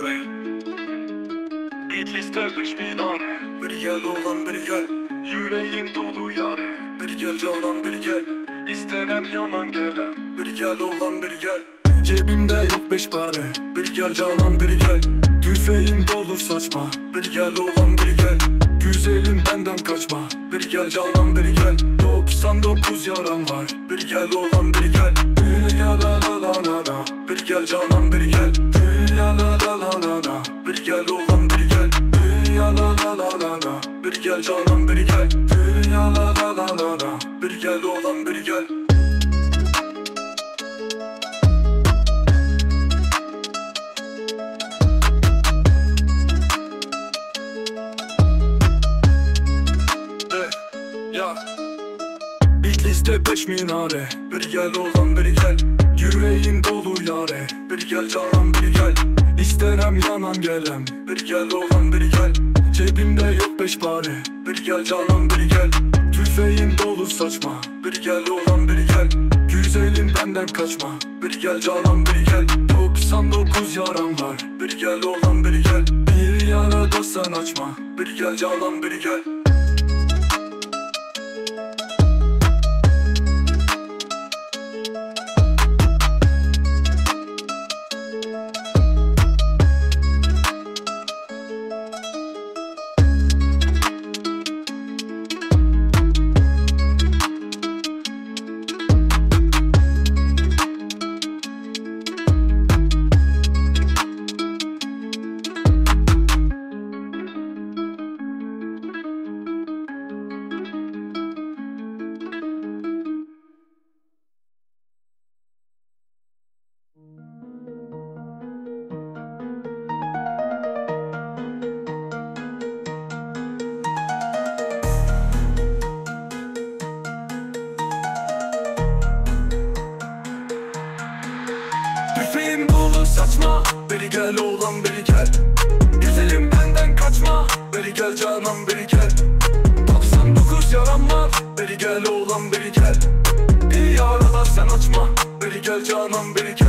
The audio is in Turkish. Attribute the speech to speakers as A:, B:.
A: buraya. Bitlis'te üç minare Bir gel oğlan bir gel. Yüreğin dolu yare Bir gel canan bir gel. İstenem yanan gelen. Bir gel oğlan bir gel. Cebimde yok beş para. Bir gel canan bir gel. Tüfeğin dolu saçma. Bir gel oğlan bir gel. Güzelim benden kaçma. Bir gel canan bir gel. 99 yaram var. Bir gel oğlan bir gel. Ya la la la la la. Bir gel canan bir gel. La la Bir gel oğlan bir gel. Ya la la la la la. Bir gel canan bir gel. Ya la la la la la. Bir gel oğlan bir gel. Ya. Bitlis'te beş minare. Bir gel oğlan bir gel. Yüreğin dolu yare. Bir gel canan bir gel İstenem yanan gelem. Bir gel oğlan bir gel. Cebimde yok beş pare Bir gel canan bir gel. Tüfeğin dolu saçma. Bir gel oğlan bir gel. Güzelim benden kaçma. Bir gel canan bir gel. 99 yaram var. Bir gel oğlan bir gel. Bir yara da sen açma. Bir gel canan bir gel Tüfeğim dolu saçma. Beri gel oğlan beri gel. Güzelim benden kaçma. Beri gel canan beri gel. 99 yaram var. Beri gel oğlan beri gel. İyi yaralar sen açma. Beri gel canan beri gel.